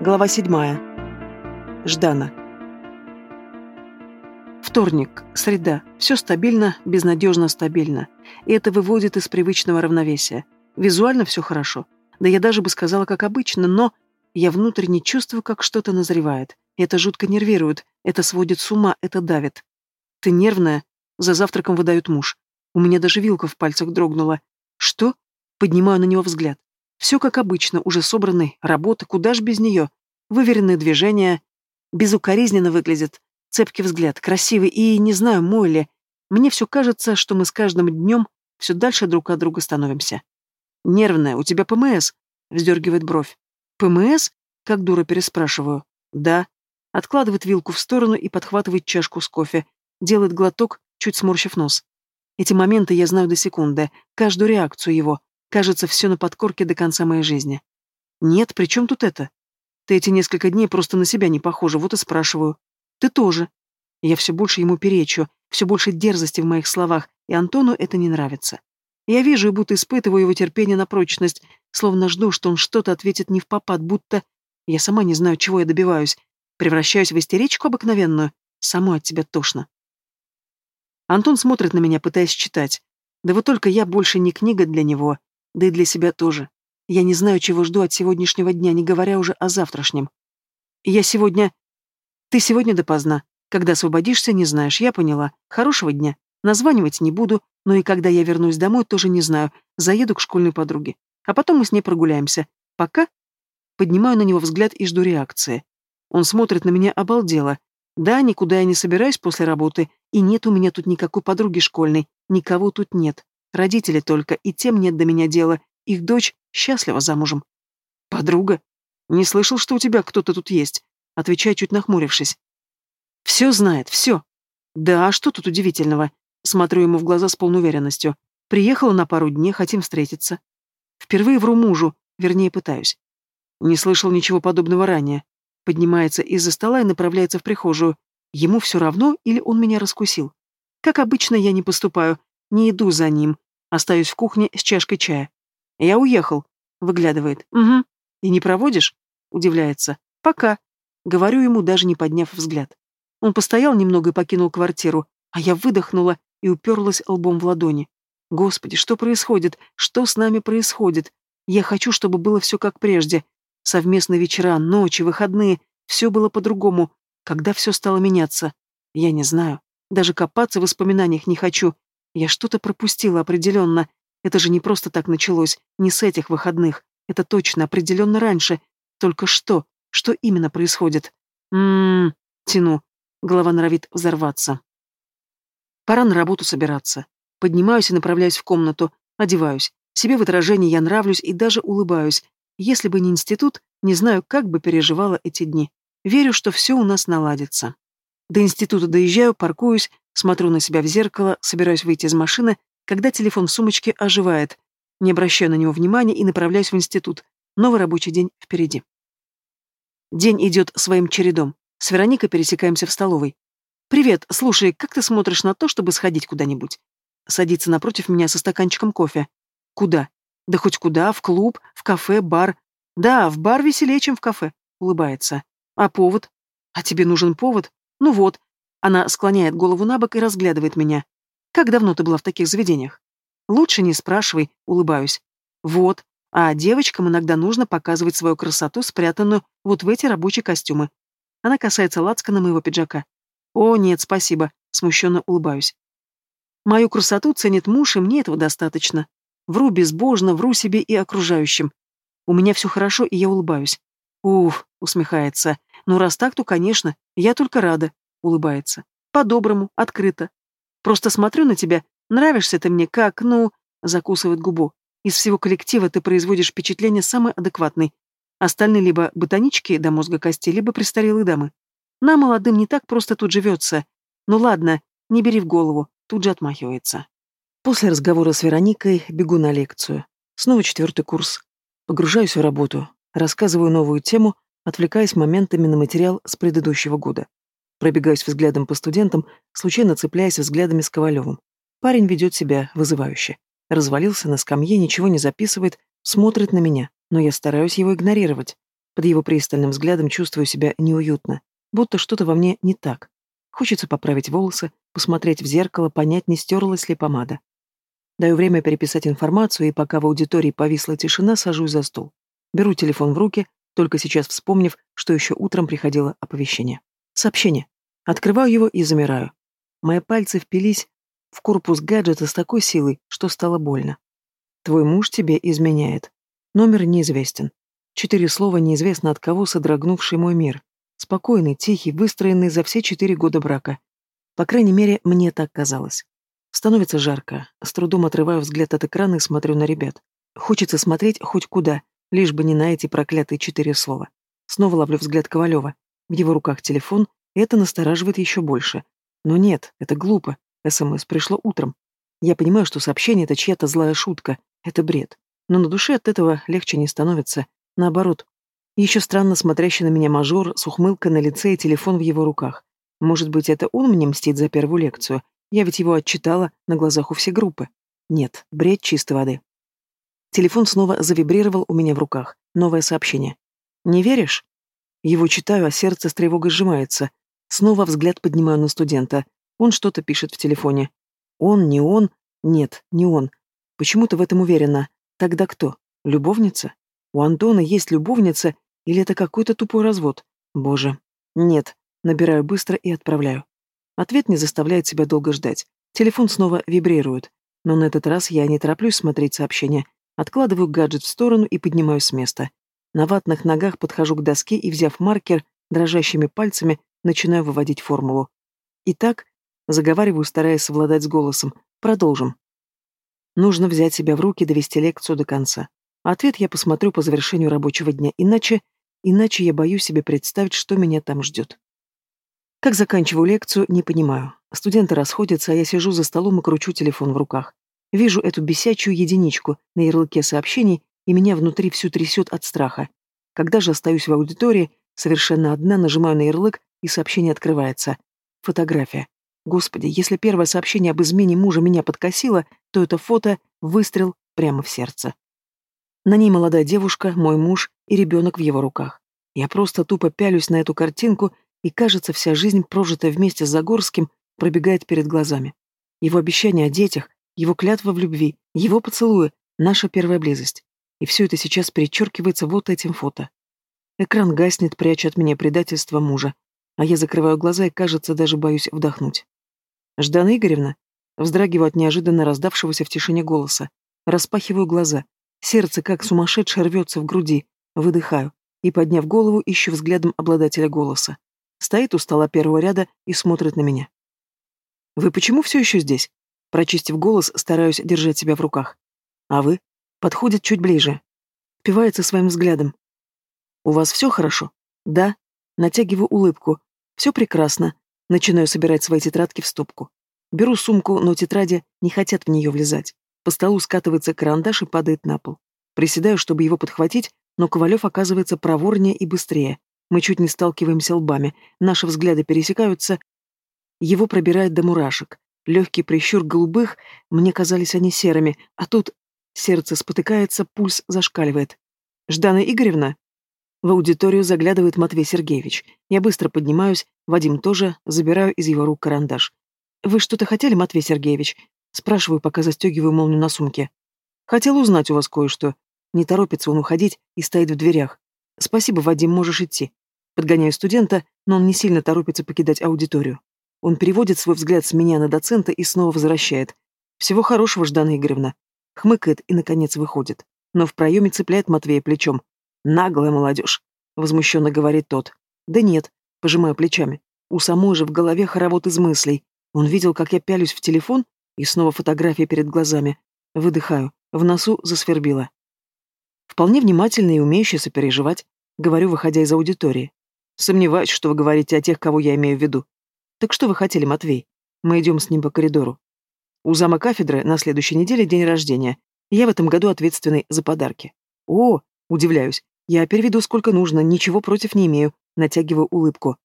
Глава седьмая. Ждана. Вторник, среда. Все стабильно, безнадежно стабильно. И это выводит из привычного равновесия. Визуально все хорошо. Да я даже бы сказала, как обычно, но я внутренне чувствую, как что-то назревает. Это жутко нервирует, это сводит с ума, это давит. Ты нервная? За завтраком выдает муж. У меня даже вилка в пальцах дрогнула. Что? Поднимаю на него взгляд. Все как обычно, уже собранный, работа, куда ж без нее. Выверенные движения, безукоризненно выглядит, цепкий взгляд, красивый и, не знаю, мой ли. Мне все кажется, что мы с каждым днем все дальше друг от друга становимся. «Нервная, у тебя ПМС?» — вздергивает бровь. «ПМС?» — как дура переспрашиваю. «Да». Откладывает вилку в сторону и подхватывает чашку с кофе. Делает глоток, чуть сморщив нос. Эти моменты я знаю до секунды, каждую реакцию его. Кажется, все на подкорке до конца моей жизни. Нет, при чем тут это? Ты эти несколько дней просто на себя не похожа, вот и спрашиваю. Ты тоже. Я все больше ему перечу, все больше дерзости в моих словах, и Антону это не нравится. Я вижу и будто испытываю его терпение на прочность, словно жду, что он что-то ответит не в попад, будто... Я сама не знаю, чего я добиваюсь. Превращаюсь в истеричку обыкновенную. Самой от тебя тошно. Антон смотрит на меня, пытаясь читать. Да вот только я больше не книга для него, да и для себя тоже. Я не знаю, чего жду от сегодняшнего дня, не говоря уже о завтрашнем. Я сегодня... Ты сегодня допоздна. Когда освободишься, не знаешь, я поняла. Хорошего дня. Названивать не буду, но и когда я вернусь домой, тоже не знаю. Заеду к школьной подруге. А потом мы с ней прогуляемся. Пока... Поднимаю на него взгляд и жду реакции. Он смотрит на меня обалдело. Да, никуда я не собираюсь после работы, и нет у меня тут никакой подруги школьной, никого тут нет. Родители только, и тем нет до меня дела. Их дочь счастлива замужем. Подруга? Не слышал, что у тебя кто-то тут есть? Отвечаю, чуть нахмурившись. Все знает, все. Да, а что тут удивительного? Смотрю ему в глаза с полной уверенностью. Приехала на пару дней, хотим встретиться. Впервые вру мужу, вернее, пытаюсь. Не слышал ничего подобного ранее. Поднимается из-за стола и направляется в прихожую. Ему все равно или он меня раскусил? Как обычно, я не поступаю, не иду за ним. Остаюсь в кухне с чашкой чая. Я уехал. Выглядывает. Угу. И не проводишь? Удивляется. Пока. Говорю ему, даже не подняв взгляд. Он постоял немного и покинул квартиру, а я выдохнула и уперлась лбом в ладони. Господи, что происходит? Что с нами происходит? Я хочу, чтобы было все как прежде. Совместные вечера, ночи, выходные. Все было по-другому. Когда все стало меняться? Я не знаю. Даже копаться в воспоминаниях не хочу. Я что-то пропустила определенно. Это же не просто так началось, не с этих выходных. Это точно, определенно раньше. Только что? Что именно происходит? Ммм, тяну. Голова норовит взорваться. Пора на работу собираться. Поднимаюсь и направляюсь в комнату. Одеваюсь. Себе в отражении я нравлюсь и даже улыбаюсь. Если бы не институт, не знаю, как бы переживала эти дни. Верю, что все у нас наладится. До института доезжаю, паркуюсь, смотрю на себя в зеркало, собираюсь выйти из машины, когда телефон в сумочке оживает. Не обращаю на него внимания и направляюсь в институт. Новый рабочий день впереди. День идет своим чередом. С Вероникой пересекаемся в столовой. «Привет, слушай, как ты смотришь на то, чтобы сходить куда-нибудь?» Садится напротив меня со стаканчиком кофе. «Куда?» «Да хоть куда, в клуб, в кафе, бар». «Да, в бар веселее, чем в кафе», — улыбается. «А повод?» «А тебе нужен повод?» Ну вот. Она склоняет голову на бок и разглядывает меня. Как давно ты была в таких заведениях? Лучше не спрашивай, улыбаюсь. Вот. А девочкам иногда нужно показывать свою красоту, спрятанную вот в эти рабочие костюмы. Она касается лацкана моего пиджака. О, нет, спасибо. Смущенно улыбаюсь. Мою красоту ценит муж, и мне этого достаточно. Вру безбожно, вру себе и окружающим. У меня все хорошо, и я улыбаюсь. Уф, усмехается. Ну, раз так, то, конечно, я только рада, улыбается. По-доброму, открыто. Просто смотрю на тебя, нравишься ты мне как, ну, закусывает губу. Из всего коллектива ты производишь впечатление самой адекватной. Остальные либо ботанички до мозга кости, либо престарелые дамы. Нам, молодым, не так просто тут живется. Ну ладно, не бери в голову, тут же отмахивается. После разговора с Вероникой бегу на лекцию. Снова четвертый курс. Погружаюсь в работу. Рассказываю новую тему, отвлекаясь моментами на материал с предыдущего года. Пробегаюсь взглядом по студентам, случайно цепляясь взглядами с Ковалевым. Парень ведет себя вызывающе. Развалился на скамье, ничего не записывает, смотрит на меня, но я стараюсь его игнорировать. Под его пристальным взглядом чувствую себя неуютно, будто что-то во мне не так. Хочется поправить волосы, посмотреть в зеркало, понять, не стерлась ли помада. Даю время переписать информацию, и пока в аудитории повисла тишина, сажусь за стол. Беру телефон в руки, только сейчас вспомнив, что еще утром приходило оповещение. Сообщение. Открываю его и замираю. Мои пальцы впились в корпус гаджета с такой силой, что стало больно. Твой муж тебе изменяет. Номер неизвестен. Четыре слова неизвестно от кого содрогнувший мой мир. Спокойный, тихий, выстроенный за все четыре года брака. По крайней мере, мне так казалось. Становится жарко. С трудом отрываю взгляд от экрана и смотрю на ребят. Хочется смотреть хоть куда, лишь бы не на эти проклятые четыре слова. Снова ловлю взгляд Ковалева. В его руках телефон, и это настораживает еще больше. Но нет, это глупо. СМС пришло утром. Я понимаю, что сообщение — это чья-то злая шутка. Это бред. Но на душе от этого легче не становится. Наоборот. Еще странно смотрящий на меня мажор с ухмылкой на лице и телефон в его руках. Может быть, это он мне мстит за первую лекцию? Я ведь его отчитала на глазах у всей группы. Нет, бред чистой воды. Телефон снова завибрировал у меня в руках. Новое сообщение. «Не веришь?» Его читаю, а сердце с тревогой сжимается. Снова взгляд поднимаю на студента. Он что-то пишет в телефоне. Он, не он? Нет, не он. Почему-то в этом уверена. Тогда кто? Любовница? У Антона есть любовница или это какой-то тупой развод? Боже. Нет. Набираю быстро и отправляю. Ответ не заставляет себя долго ждать. Телефон снова вибрирует. Но на этот раз я не тороплюсь смотреть сообщение. Откладываю гаджет в сторону и поднимаюсь с места. На ватных ногах подхожу к доске и, взяв маркер, дрожащими пальцами начинаю выводить формулу. Итак, заговариваю, стараясь совладать с голосом. Продолжим. Нужно взять себя в руки и довести лекцию до конца. Ответ я посмотрю по завершению рабочего дня, иначе... Иначе я боюсь себе представить, что меня там ждет. Как заканчиваю лекцию, не понимаю. Студенты расходятся, а я сижу за столом и кручу телефон в руках. Вижу эту бесячую единичку на ярлыке сообщений, и меня внутри всю трясет от страха. Когда же остаюсь в аудитории, совершенно одна, нажимаю на ярлык, и сообщение открывается. Фотография. Господи, если первое сообщение об измене мужа меня подкосило, то это фото — выстрел прямо в сердце. На ней молодая девушка, мой муж и ребенок в его руках. Я просто тупо пялюсь на эту картинку, и, кажется, вся жизнь, прожитая вместе с Загорским, пробегает перед глазами. Его обещание о детях, его клятва в любви, его поцелуи, наша первая близость. И все это сейчас перечеркивается вот этим фото. Экран гаснет, пряча от меня предательство мужа, а я закрываю глаза и, кажется, даже боюсь вдохнуть. «Ждана Игоревна?» Вздрагиваю от неожиданно раздавшегося в тишине голоса. Распахиваю глаза. Сердце, как сумасшедшее, рвется в груди. Выдыхаю. И, подняв голову, ищу взглядом обладателя голоса. Стоит у стола первого ряда и смотрит на меня. «Вы почему все еще здесь?» Прочистив голос, стараюсь держать себя в руках. А вы? Подходит чуть ближе. Впивается своим взглядом. У вас все хорошо? Да. Натягиваю улыбку. Все прекрасно. Начинаю собирать свои тетрадки в стопку. Беру сумку, но тетради не хотят в нее влезать. По столу скатывается карандаш и падает на пол. Приседаю, чтобы его подхватить, но Ковалев оказывается проворнее и быстрее. Мы чуть не сталкиваемся лбами, наши взгляды пересекаются. Его пробирает до мурашек. Легкий прищур голубых, мне казались они серыми, а тут сердце спотыкается, пульс зашкаливает. «Ждана Игоревна?» В аудиторию заглядывает Матвей Сергеевич. Я быстро поднимаюсь, Вадим тоже, забираю из его рук карандаш. «Вы что-то хотели, Матвей Сергеевич?» Спрашиваю, пока застегиваю молнию на сумке. «Хотел узнать у вас кое-что». Не торопится он уходить и стоит в дверях. «Спасибо, Вадим, можешь идти». Подгоняю студента, но он не сильно торопится покидать аудиторию. Он переводит свой взгляд с меня на доцента и снова возвращает. «Всего хорошего, Ждана Игоревна». Хмыкает и, наконец, выходит. Но в проеме цепляет Матвея плечом. «Наглая молодежь», — возмущенно говорит тот. «Да нет», — пожимаю плечами. У самой же в голове хоровод из мыслей. Он видел, как я пялюсь в телефон, и снова фотография перед глазами. Выдыхаю, в носу засвербило. Вполне внимательно и умеющий сопереживать, говорю, выходя из аудитории. Сомневаюсь, что вы говорите о тех, кого я имею в виду. Так что вы хотели, Матвей? Мы идем с ним по коридору. У зама кафедры на следующей неделе день рождения. Я в этом году ответственный за подарки. О, удивляюсь. Я переведу сколько нужно, ничего против не имею. Натягиваю улыбку.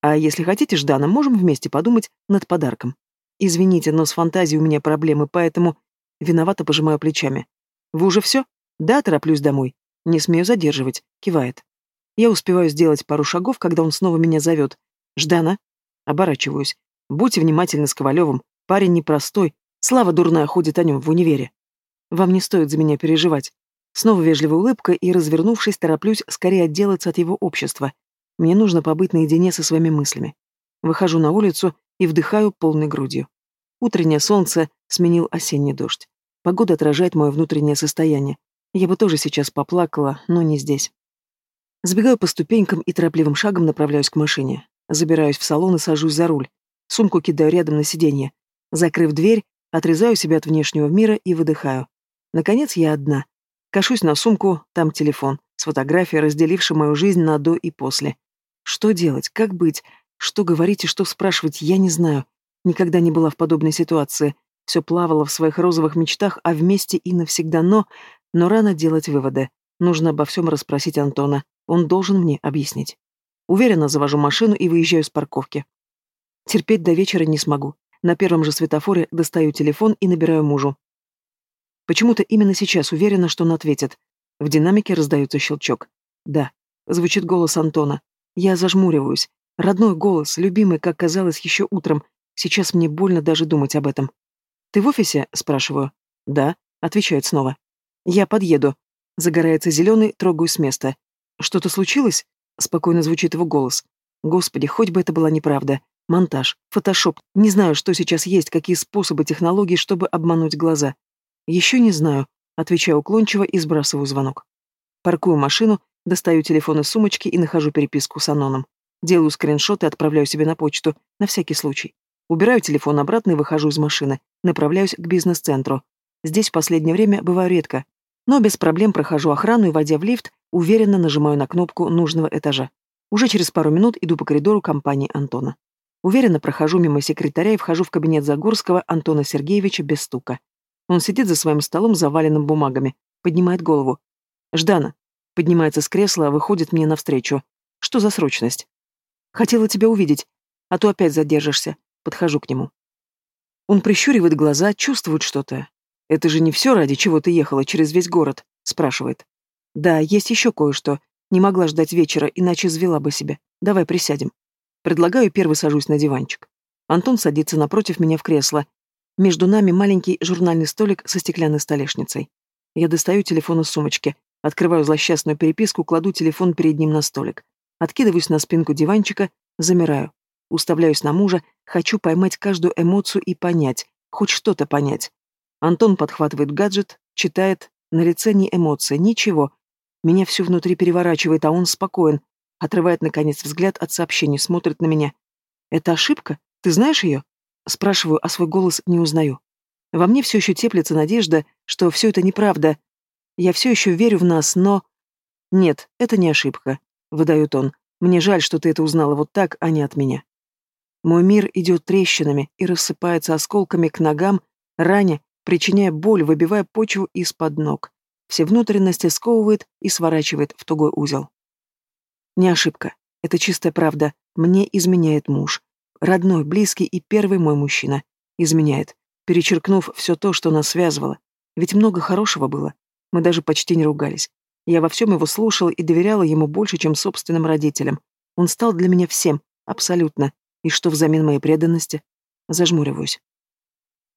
А если хотите, Ждана, можем вместе подумать над подарком. Извините, но с фантазией у меня проблемы, поэтому... Виновато пожимаю плечами. Вы уже все? Да, тороплюсь домой. Не смею задерживать. Кивает. Я успеваю сделать пару шагов, когда он снова меня зовет. «Ждана?» Оборачиваюсь. «Будьте внимательны с Ковалевым. Парень непростой. Слава дурная ходит о нем в универе. Вам не стоит за меня переживать. Снова вежливая улыбка, и, развернувшись, тороплюсь скорее отделаться от его общества. Мне нужно побыть наедине со своими мыслями. Выхожу на улицу и вдыхаю полной грудью. Утреннее солнце сменил осенний дождь. Погода отражает мое внутреннее состояние. Я бы тоже сейчас поплакала, но не здесь. Сбегаю по ступенькам и торопливым шагом направляюсь к машине. Забираюсь в салон и сажусь за руль. Сумку кидаю рядом на сиденье. Закрыв дверь, отрезаю себя от внешнего мира и выдыхаю. Наконец я одна. Кашусь на сумку, там телефон, с фотографией, разделившей мою жизнь на до и после. Что делать, как быть, что говорить и что спрашивать, я не знаю. Никогда не была в подобной ситуации. Все плавало в своих розовых мечтах, а вместе и навсегда, но... Но рано делать выводы. Нужно обо всем расспросить Антона. Он должен мне объяснить. Уверенно завожу машину и выезжаю с парковки. Терпеть до вечера не смогу. На первом же светофоре достаю телефон и набираю мужу. Почему-то именно сейчас уверена, что он ответит. В динамике раздается щелчок. «Да», — звучит голос Антона. Я зажмуриваюсь. Родной голос, любимый, как казалось еще утром. Сейчас мне больно даже думать об этом. «Ты в офисе?» — спрашиваю. «Да», — отвечает снова. «Я подъеду». Загорается зеленый, трогаю с места. «Что-то случилось?» — спокойно звучит его голос. Господи, хоть бы это была неправда. Монтаж, фотошоп. Не знаю, что сейчас есть, какие способы, технологии, чтобы обмануть глаза. «Еще не знаю», — отвечаю уклончиво и сбрасываю звонок. Паркую машину, достаю телефон из сумочки и нахожу переписку с Аноном. Делаю скриншот и отправляю себе на почту, на всякий случай. Убираю телефон обратно и выхожу из машины. Направляюсь к бизнес-центру. Здесь в последнее время бываю редко. Но без проблем прохожу охрану и, войдя в лифт, уверенно нажимаю на кнопку нужного этажа. Уже через пару минут иду по коридору компании Антона. Уверенно прохожу мимо секретаря и вхожу в кабинет Загорского Антона Сергеевича без стука. Он сидит за своим столом, заваленным бумагами, поднимает голову. «Ждана». Поднимается с кресла, выходит мне навстречу. «Что за срочность?» «Хотела тебя увидеть, а то опять задержишься». Подхожу к нему. Он прищуривает глаза, чувствует что-то. «Это же не все, ради чего ты ехала через весь город?» спрашивает. «Да, есть еще кое-что. Не могла ждать вечера, иначе звела бы себя. Давай присядем». Предлагаю, первый сажусь на диванчик. Антон садится напротив меня в кресло, между нами маленький журнальный столик со стеклянной столешницей. Я достаю телефон из сумочки, открываю злосчастную переписку, кладу телефон перед ним на столик. Откидываюсь на спинку диванчика, замираю. Уставляюсь на мужа, хочу поймать каждую эмоцию и понять, хоть что-то понять. Антон подхватывает гаджет, читает, на лице ни эмоции, ничего. Меня все внутри переворачивает, а он спокоен. Отрывает, наконец, взгляд от сообщений, смотрит на меня. «Это ошибка? Ты знаешь ее?» Спрашиваю, а свой голос не узнаю. Во мне все еще теплится надежда, что все это неправда. Я все еще верю в нас, но... Нет, это не ошибка, выдает он. Мне жаль, что ты это узнала вот так, а не от меня. Мой мир идет трещинами и рассыпается осколками к ногам, раня, причиняя боль, выбивая почву из-под ног. Все внутренности сковывает и сворачивает в тугой узел. Не ошибка. Это чистая правда. Мне изменяет муж родной, близкий и первый мой мужчина. Изменяет, перечеркнув все то, что нас связывало. Ведь много хорошего было. Мы даже почти не ругались. Я во всем его слушала и доверяла ему больше, чем собственным родителям. Он стал для меня всем, абсолютно. И что взамен моей преданности? Зажмуриваюсь.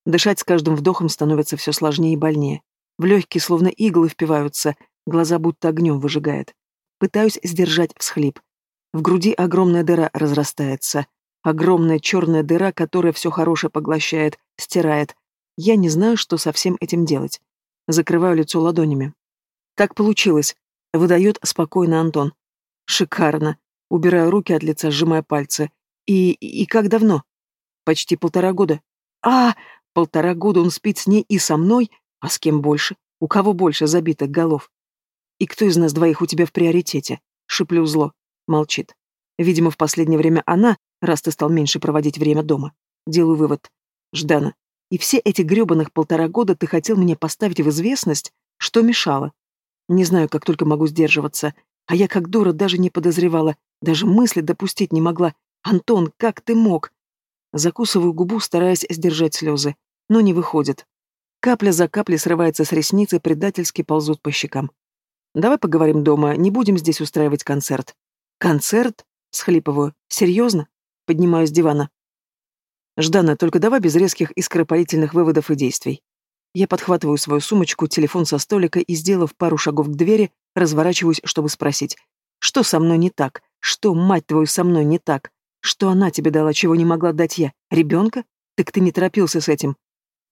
Дышать с каждым вдохом становится все сложнее и больнее. В легкие словно иглы впиваются, глаза будто огнем выжигает. Пытаюсь сдержать всхлип. В груди огромная дыра разрастается. Огромная черная дыра, которая все хорошее поглощает, стирает. Я не знаю, что со всем этим делать. Закрываю лицо ладонями. Так получилось. Выдает спокойно Антон. Шикарно. Убираю руки от лица, сжимая пальцы. И, и как давно? Почти полтора года. А, полтора года он спит с ней и со мной? А с кем больше? У кого больше забитых голов? И кто из нас двоих у тебя в приоритете? Шиплю зло. Молчит. Видимо, в последнее время она, раз ты стал меньше проводить время дома. Делаю вывод. Ждана. И все эти грёбаных полтора года ты хотел меня поставить в известность, что мешало. Не знаю, как только могу сдерживаться. А я как дура даже не подозревала, даже мысли допустить не могла. Антон, как ты мог? Закусываю губу, стараясь сдержать слезы, но не выходит. Капля за каплей срывается с ресниц и предательски ползут по щекам. Давай поговорим дома, не будем здесь устраивать концерт. Концерт? Схлипываю. Серьезно? Поднимаюсь с дивана. Ждана, только давай без резких и скоропалительных выводов и действий. Я подхватываю свою сумочку, телефон со столика и, сделав пару шагов к двери, разворачиваюсь, чтобы спросить. Что со мной не так? Что, мать твою, со мной не так? Что она тебе дала, чего не могла дать я? Ребенка? Так ты не торопился с этим.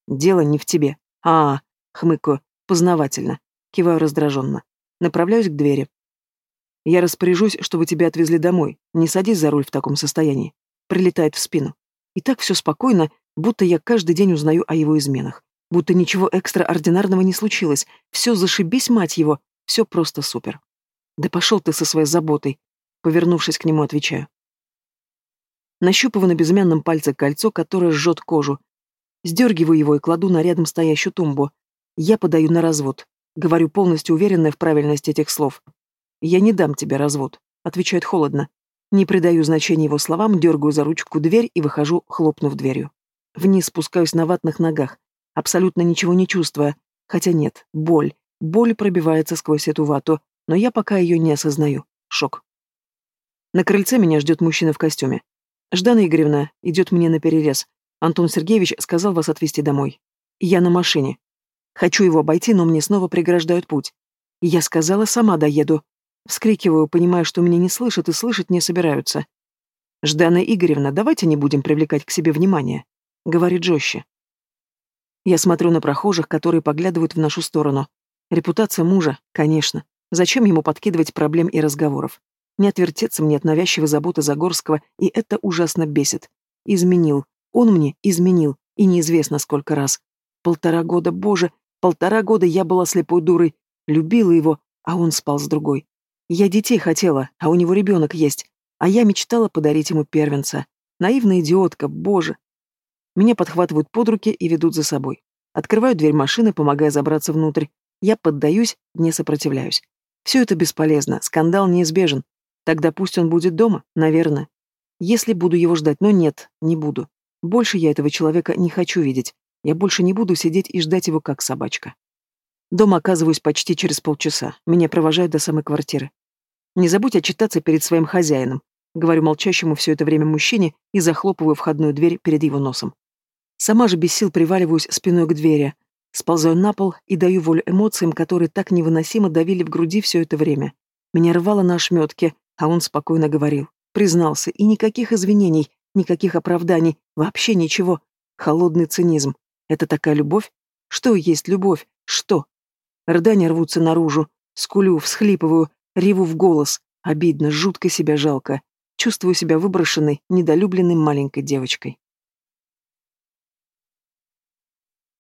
Дело не в тебе. А, хмыкаю, познавательно. Киваю раздраженно. Направляюсь к двери. Я распоряжусь, чтобы тебя отвезли домой. Не садись за руль в таком состоянии. Прилетает в спину. И так все спокойно, будто я каждый день узнаю о его изменах. Будто ничего экстраординарного не случилось. Все зашибись, мать его. Все просто супер. Да пошел ты со своей заботой. Повернувшись к нему, отвечаю. Нащупываю на безымянном пальце кольцо, которое жжет кожу. Сдергиваю его и кладу на рядом стоящую тумбу. Я подаю на развод. Говорю полностью уверенная в правильности этих слов. «Я не дам тебе развод», — отвечает холодно. Не придаю значения его словам, дергаю за ручку дверь и выхожу, хлопнув дверью. Вниз спускаюсь на ватных ногах, абсолютно ничего не чувствуя. Хотя нет, боль. Боль пробивается сквозь эту вату, но я пока ее не осознаю. Шок. На крыльце меня ждет мужчина в костюме. «Ждана Игоревна идет мне на перерез. Антон Сергеевич сказал вас отвезти домой. Я на машине. Хочу его обойти, но мне снова преграждают путь. Я сказала, сама доеду. Вскрикиваю, понимая, что меня не слышат и слышать не собираются. «Ждана Игоревна, давайте не будем привлекать к себе внимание», — говорит жестче. Я смотрю на прохожих, которые поглядывают в нашу сторону. Репутация мужа, конечно. Зачем ему подкидывать проблем и разговоров? Не отвертеться мне от навязчивой заботы Загорского, и это ужасно бесит. Изменил. Он мне изменил, и неизвестно сколько раз. Полтора года, боже, Полтора года я была слепой дурой, любила его, а он спал с другой. Я детей хотела, а у него ребенок есть, а я мечтала подарить ему первенца. Наивная идиотка, боже. Меня подхватывают под руки и ведут за собой. Открываю дверь машины, помогая забраться внутрь. Я поддаюсь, не сопротивляюсь. Все это бесполезно, скандал неизбежен. Тогда пусть он будет дома, наверное. Если буду его ждать, но нет, не буду. Больше я этого человека не хочу видеть. Я больше не буду сидеть и ждать его, как собачка. Дома оказываюсь почти через полчаса. Меня провожают до самой квартиры. Не забудь отчитаться перед своим хозяином. Говорю молчащему все это время мужчине и захлопываю входную дверь перед его носом. Сама же без сил приваливаюсь спиной к двери. Сползаю на пол и даю волю эмоциям, которые так невыносимо давили в груди все это время. Меня рвало на ошметке, а он спокойно говорил. Признался, и никаких извинений, никаких оправданий, вообще ничего. Холодный цинизм. Это такая любовь? Что есть любовь? Что? Рыдания рвутся наружу. Скулю, всхлипываю, реву в голос. Обидно, жутко себя жалко. Чувствую себя выброшенной, недолюбленной маленькой девочкой.